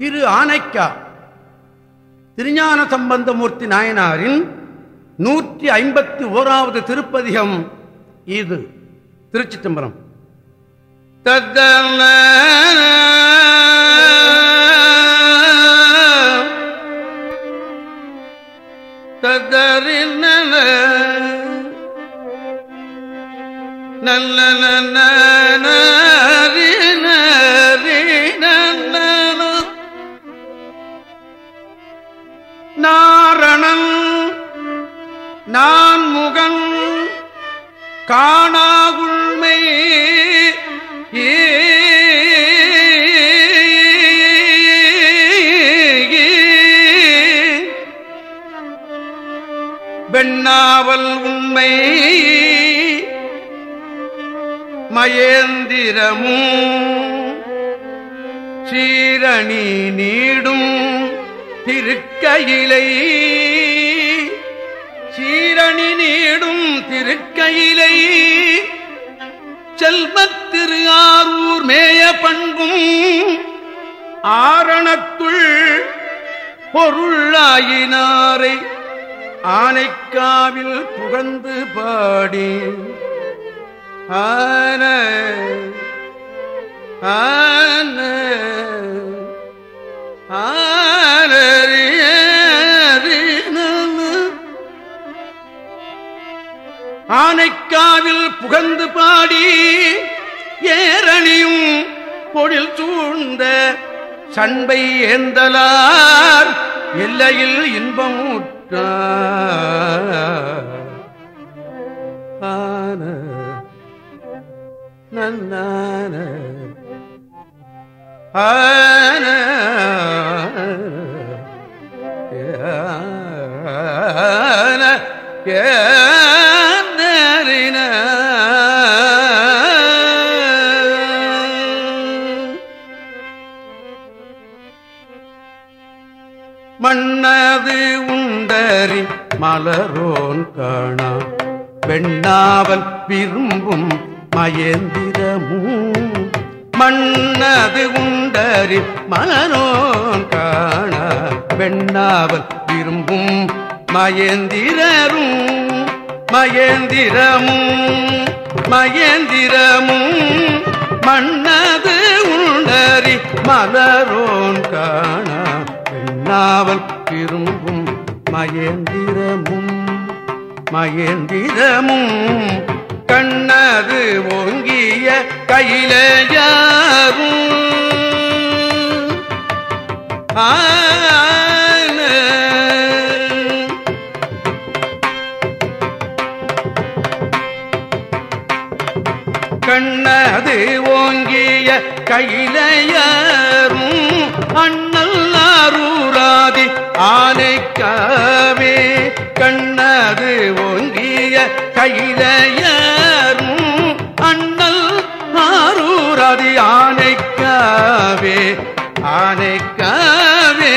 திரு ஆனைக்கா. திருஞான சம்பந்தமூர்த்தி நாயனாரின் நூற்றி ஐம்பத்தி ஓராவது திருப்பதிகம் இது. திருச்சி தம்பரம் தத்தன தத்தரின நல்ல நாரணன் பெண்ணாவல் உண்மை மயேந்திரமும் சீரணி நீடும் திருக்கையிலை. சீரணி நீடும் திருக்கையிலை. செல்வத்திரு ஆரூர் மேய பண்பும் ஆரணத்துள் பொருளாயினாரை. ஆனைக்காவில் புகழ்ந்து பாடி. ஆன ஆன ஆனைக்காவில் புகழ்ந்து பாடி ஏரணியும் பொழில் சூழ்ந்த சண்பை ஏந்தலார். எல்லையில் இன்பமுற்ற ஆன நன்னான. ஆன ஏ மலரோன் காணா. பெண்ணாவல் விரும்பும் மயந்திரமும் மன்னது உண்டறி மலரோன் காணா. பெண்ணாவல் விரும்பும் மயந்திரரும் மயந்திரமும் மயந்திரமும் மன்னது உண்டறி மலரோன் காணா. பெண்ணாவல் விரும்பும் மயந்திரமும் மயந்திரமும் கண்ணது ஓங்கிய கையிலேயாரும் ஆன கண்ணது ஓங்கிய கையிலையரும் அண்ணல் ஆரூராதி ஆனைக்காவே கண்ணது ஓங்கிய கையிலையரும் அண்ணல் ஆரூராதி ஆனைக்காவே ஆனைக்காவே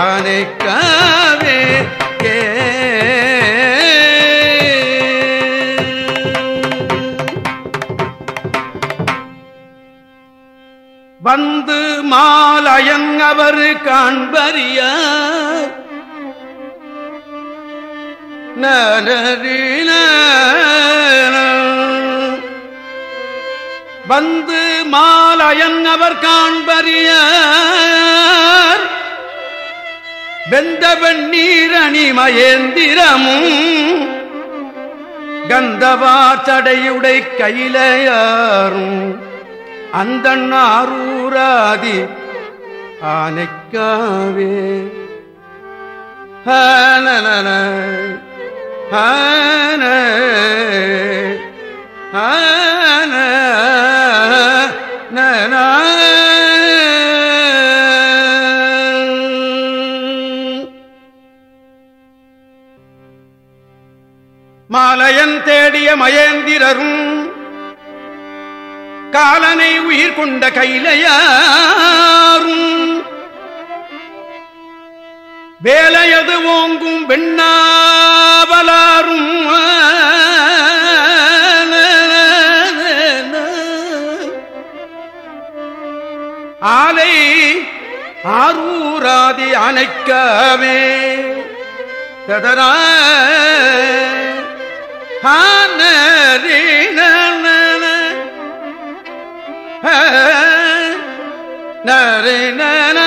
ஆனைக்காவே ஏ வந்து மாலயன் அவர் காண்பறிய நலரின வந்து மாலயன் அவர் காண்பறிய வெந்தவன் நீரணி மயேந்திரமும் கந்தவா தடையுடை கையிலையாரும் அந்த ஆரூராதி ஆனைக்காவே ஹனன ஹன ஹன தேடிய மயேந்திரரும் காலனை உயிர் கொண்ட கையிலையாரும் வேலையது ஓங்கும் வெண்ணாவலாரும். ஆலை ஆரூராதி அணைக்கவே ததரா நரே நன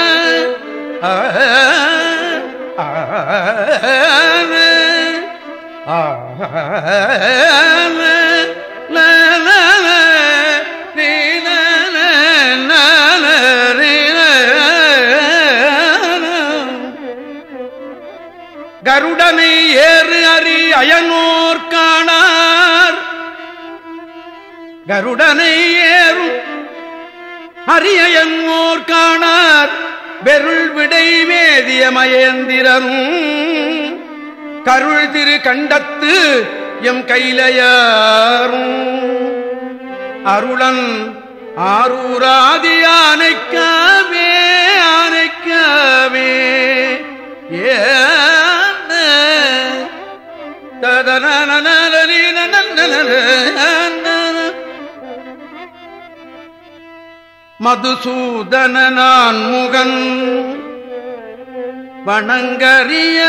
கருடனை ஏறு அறி அயனோர் காணார். கருடனை ஏறும் அரியயன்னோர் காணார். வெருள் விடை வேதிய மயேந்திரரும் கருள் திரு கண்டத்து எம் கையிலையாரும் அருளன் ஆரூராதி ஆனைக்காவே ஆனைக்காவே. ஏ மதுசூதன நான் முகன். வணங்கறிய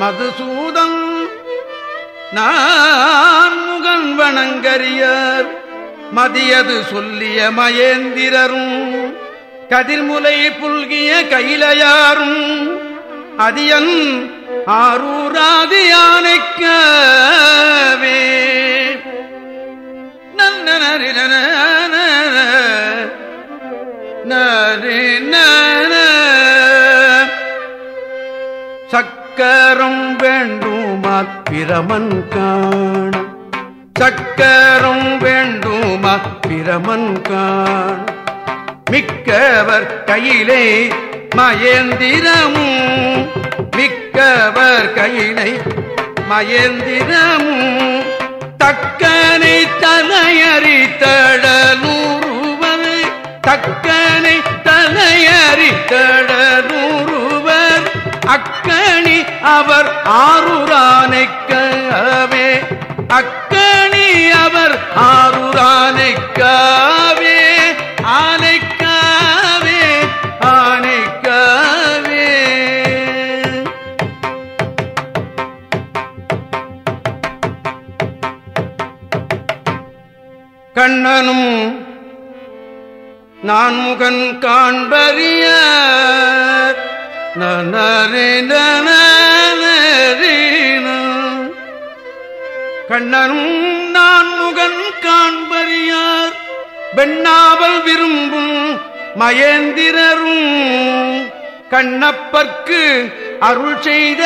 மதுசூதன் நான் முகன் வணங்கறியர். மதியது சொல்லிய மயேந்திரரும் கதிர்முலை புல்கிய கையிலையாரும் அதியன் ஆரூராதி யானைக்கவே சக்கரம் வேண்டுமா பிரமன் காண? சக்கரம் வேண்டுமா பிரமன் காண? மிக்கவர் கையிலே மயந்திரமும் மிக்கவர் கையிலை மயந்திரமும் தக்கனை தலையறி தடலூருவர் தக்கனை தலையறி தடலூருவர் அக்கணி அவர் ஆறுரானைக்கவே அக்கணி அவர் ஆறுரானைக்காவே ஆனைக்காவே ஆனைக்காவே கண்ணனும் நான் முகன் காண்பறிய கண்ணனும் நான் முகன் காண்பறியார். வெண்ணாவல் விரும்பும் மயேந்திரரும் கண்ணப்பர்க்கு அருள் செய்த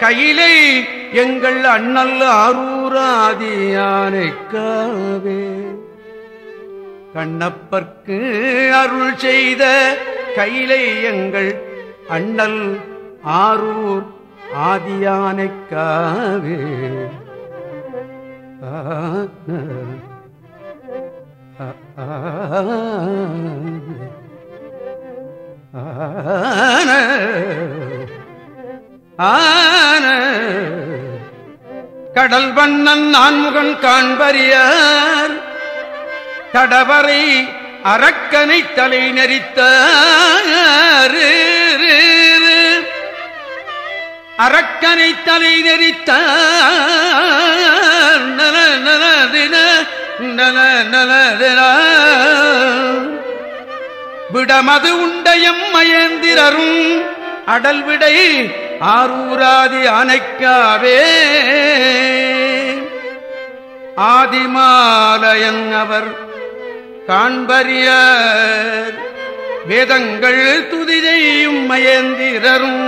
கையிலை எங்கள் அண்ணல் ஆரூராதியானைக்காவே. கண்ணப்பர்க்கு அருள் செய்த கையிலை எங்கள் அண்ணல் ஆரூர் ஆதியானைக்காவே ஆன, ஆன. கடல் வண்ணன் நான்முகன் காண்பறியார் தடவரை அரக்கனை தலை நெறித்த அரக்கனை தலை நெறித்த நல நலதின நல நலதின விடமது உண்டயம் மயந்திரரும். அடல் விடை ஆரூராதி அணைக்காவே. ஆதிமாலயன் அவர் காண்பறிய வேதங்கள் துதி செய்யும் மயந்திரரும்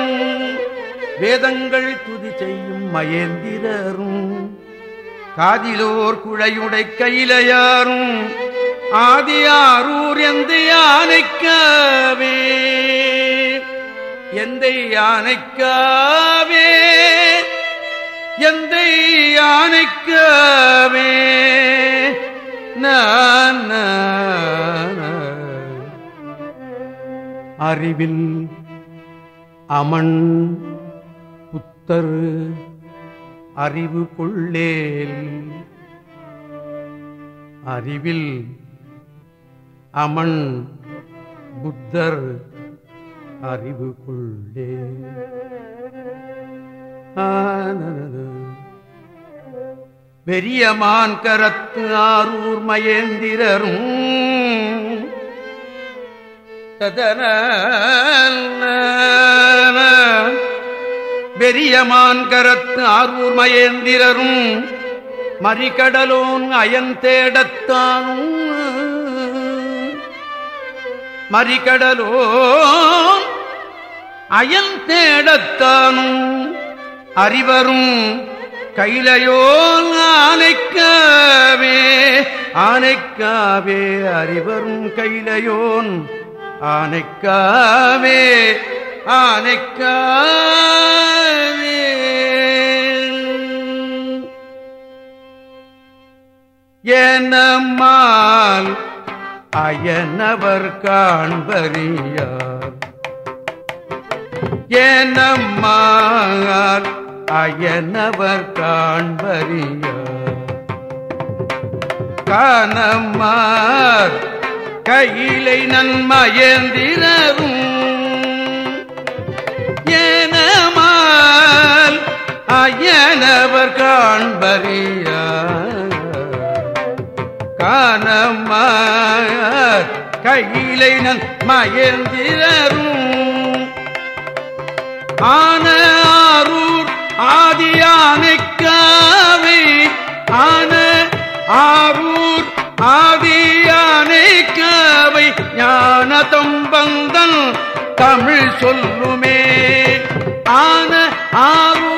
வேதங்கள் துதி செய்யும் மயந்திரரும் காதிலோர் குழையுடை கையிலையாரும். ஆதியாரூர் எந்த யானைக்காவே? எந்த யானைக்காவே? எந்த யானைக்காவே? நான். அறிவில் அமன் புத்தர் அறிவு கொள்ளேல். அறிவில் அமன் புத்தர் அறிவு கொள்ளே பெரியமான் கரத்து ஆரூர் மயேந்திரரும் பெரியமான் கரத்து ஆர்வூர் மயேந்திரரும் மறிகடலோன் அயன் தேடத்தானும். மறிகடலோன் அயன் தேடத்தானும். அறிவரும் கைலையோன் ஆனைக்காவே ஆனைக்காவே அறிவரும் கைலையோன் ஆனைக்காவே ஆனைக்காவே. எனமால் அயனவர் காண்பறியார். ஏனம்மால் அயனவர் காண்பறியார். காணம்மார் கையிலை நன்மயந்திரரும் ஏனமால் அயனவர் காண்பறியார். காணமார் கையிலை நன் மயந்திரரும் ஆன ஆரூர் ஆதியானைக்காவை ஆன ஆரூர் ஆதி ஞான தம்பந்தன் தமிழ் சொல்லுமே. ஆன ஆறு